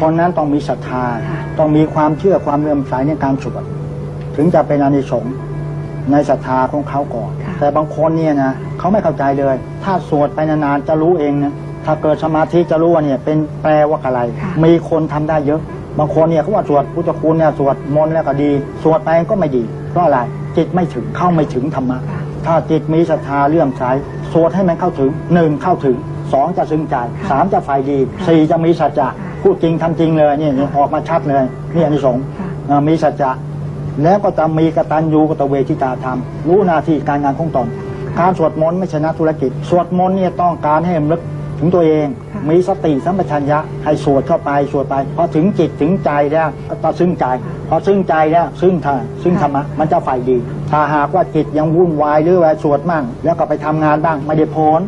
คนนั้นต้องมีศรัทธาค่ะต้องมีความเชื่อความเลื่อมใสในการสวดถึงจะเป็นอานิสงส์ในศรัทธาของเขาก่อนค่ะแต่บางคนเนี่ยนะเขาไม่เข้าใจเลย ถ้าสวดไปนานๆจะรู้เองนะถ้าเกิดสมาธิจะรู้ว่าเนี่ยเป็นแปลว่าอะไรค่ะมีคนทำได้เยอะ บางคนเนี่ยเขาว่าสวดพุทธคุณเนี่ยสวดมนต์แล้วก็ดี สวดไปก็ไม่ดีเพราะอะไรจิตไม่ถึงเข้าไม่ถึงธรรมะค่ะถ้าจิตมีศรัทธาเลื่อมใสสวดให้มันเข้าถึงหนึ่งเข้าถึงสองจะซึ้งใจค่ะสามจะฝ่ายดีค่ะสี่จะมีสัจจะค่ะ พูดจริงทำจริงเลยนี่นี่ออกมาชัดเลยนี่อานิสงส์ค่ะเอ่อมีสัจจะแล้วก็จะมีกตัญญูกตเวทิตาธรรม รู้หน้าที่การงานของตนการสวดมนต์ไม่ใช่นักธุรกิจ สวดมนต์เนี่ยต้องการให้รำลึกถึงตัวเองค่ะมีสติสัมปชัญญะให้สวดเข้าไปสวดไปพอถึงจิตถึงใจแล้วก็ต้องซึ้งใจพอซึ้งใจแล้วซึ้งธรรมซึ้งธรรมะมันจะฝ่ายดี ถ้าหากว่าจิตยังวุ่นวายหรือว่าสวดมั่ง แล้วก็ไปทำงานบ้างไม่ได้ผล